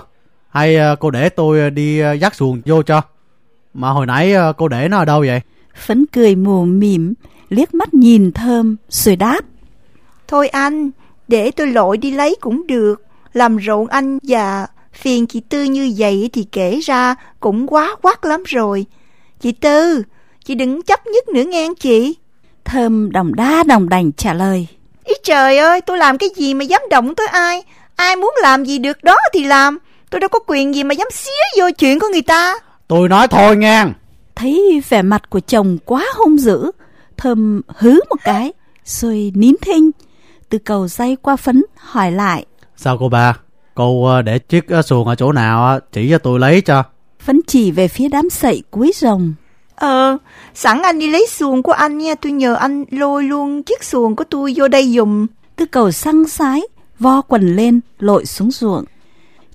hay ờ, cô để tôi ờ, đi ờ, dắt xuồng vô cho. Mà hồi nãy cô để nó ở đâu vậy? Phấn cười mù mỉm, liếc mắt nhìn thơm, rồi đáp. Thôi anh, để tôi lội đi lấy cũng được. Làm rộn anh và phiền chị Tư như vậy thì kể ra cũng quá quắc lắm rồi. Chị Tư, chị đừng chấp nhất nữa nghe chị. Thơm đồng đa đồng đành trả lời. Ý trời ơi, tôi làm cái gì mà dám động tới ai? Ai muốn làm gì được đó thì làm. Tôi đâu có quyền gì mà dám xía vô chuyện của người ta. Tôi nói thôi ngang. Thấy vẻ mặt của chồng quá hung dữ, Thơm hứ một cái, rồi nín thinh. Từ cầu dây qua phấn hỏi lại. Sao cô ba? Cô ờ, để chiếc ờ, xuồng ở chỗ nào á, chỉ cho tôi lấy cho. Phấn chỉ về phía đám sậy cuối rồng. Ờ, sẵn anh đi lấy xuồng của anh nha, tôi nhờ anh lôi luôn chiếc xuồng của tôi vô đây dùng. Tư cầu săng sái, vo quần lên, lội xuống ruộng.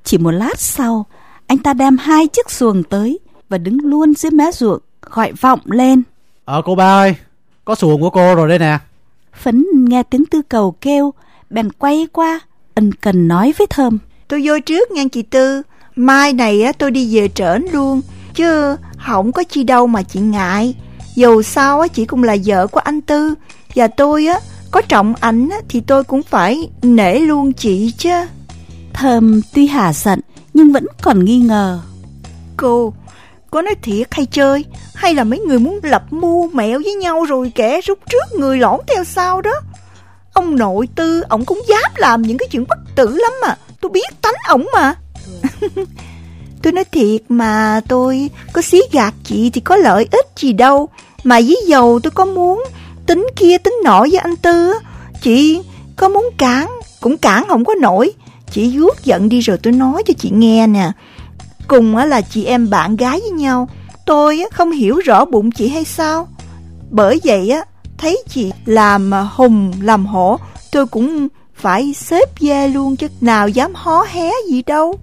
Chỉ một lát sau, anh ta đem hai chiếc xuồng tới và đứng luôn dưới mé ruộng, gọi vọng lên. Ờ cô ba ơi, có xuồng của cô rồi đây nè. Phấn nghe tiếng tư cầu kêu, bèn quay qua, ân cần nói với Thơm. Tôi vô trước nha chị Tư, mai này á tôi đi về trển luôn, chứ không có chi đâu mà chị ngại. Dù sao á chị cũng là vợ của anh Tư, và tôi á có trọng ảnh á, thì tôi cũng phải nể luôn chị chứ. Thơm tuy hà giận nhưng vẫn còn nghi ngờ. Cô, có nói thiệt hay chơi, hay là mấy người muốn lập mưu mẹo với nhau rồi kẻ rút trước người lõn theo sau đó. Ông nội tư, ổng cũng dám làm những cái chuyện bất tử lắm mà, tôi biết tánh ổng mà. tôi nói thiệt mà tôi có xí gạt chị thì có lợi ích gì đâu. Mà với dầu tôi có muốn tính kia tính nổi với anh Tư Chị có muốn cản, cũng cản không có nổi. Chị guốc giận đi rồi tôi nói cho chị nghe nè. Cùng là chị em bạn gái với nhau, tôi không hiểu rõ bụng chị hay sao. Bởi vậy á, thấy chị làm hùng làm hổ, tôi cũng phải xếp ve luôn chứ nào dám hó hé gì đâu.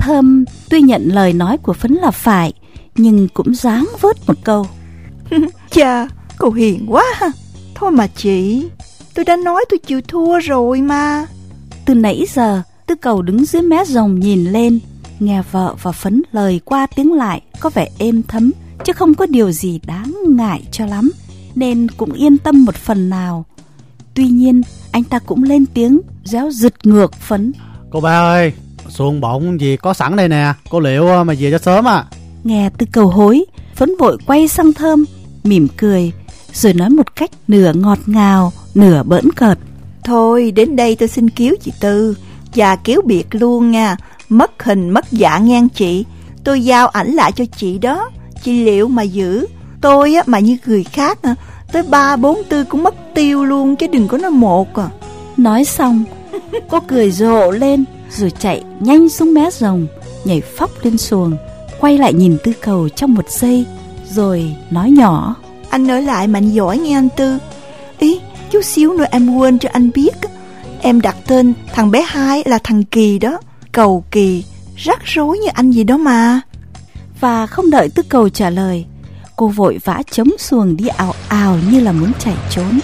Thơm tuy nhận lời nói của Phấn là phải, nhưng cũng dáng vớt một câu. Chà, cô hiền quá ha. Thôi mà chị, tôi đã nói tôi chịu thua rồi mà. Từ nãy giờ, tư cầu đứng dưới mé rồng nhìn lên, Nghe vợ và Phấn lời qua tiếng lại có vẻ êm thấm, chứ không có điều gì đáng ngại cho lắm, nên cũng yên tâm một phần nào. Tuy nhiên, anh ta cũng lên tiếng réo giật ngược Phấn. Cô ba ơi, xuồng bọng gì có sẵn đây nè, cô liệu mà về cho sớm à. Nghe từ cầu hối, Phấn vội quay sang Thơm, mỉm cười, rồi nói một cách nửa ngọt ngào, nửa bỡn cợt. Thôi đến đây tôi xin cứu chị Tư Và cứu biệt luôn nha. Mất hình mất dạ ngang chị. Tôi giao ảnh lại cho chị đó. Chị liệu mà giữ. Tôi á, mà như người khác à, Tới ba bốn tư cũng mất tiêu luôn Chứ đừng có nói một à. Nói xong, cô cười rộ lên rồi chạy nhanh xuống mé rồng, nhảy phóc lên xuồng, quay lại nhìn tư cầu trong một giây, rồi nói nhỏ. Anh nói lại mà anh giỏi nghe anh Tư Ý chút xíu nữa em quên cho anh biết. Em đặt tên thằng bé hai là thằng Kỳ đó Cầu Kỳ Rắc rối như anh gì đó mà Và không đợi tư cầu trả lời, cô vội vã chống xuồng đi ảo ảo như là muốn chạy trốn.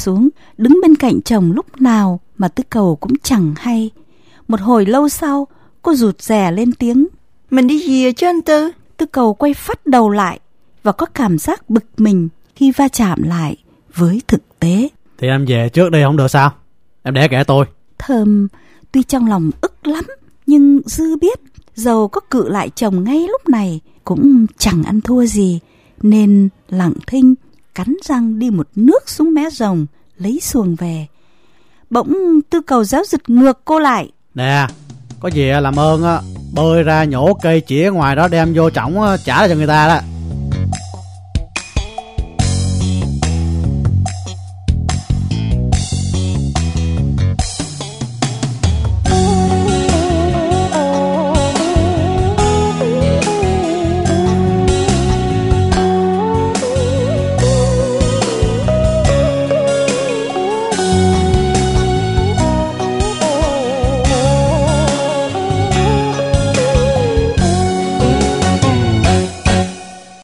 Xuống, đứng bên cạnh chồng lúc nào mà tư cầu cũng chẳng hay. Một hồi lâu sau, cô rụt rè lên tiếng. Mình đi về chứ anh Tư Tư cầu quay phát đầu lại và có cảm giác bực mình khi va chạm lại với thực tế. Thì em về trước đây không được sao? Em để kể tôi. Thơm tuy trong lòng ức lắm nhưng dư biết dầu có cự lại chồng ngay lúc này cũng chẳng ăn thua gì nên lặng thinh cắn răng đi một nước xuống mé rồng lấy xuồng về. Bỗng tư cầu giáo giật ngược cô lại. Nè, có gì à, làm ơn á, bơi ra nhổ cây chĩa ngoài đó đem vô trỏng trả cho người ta đó.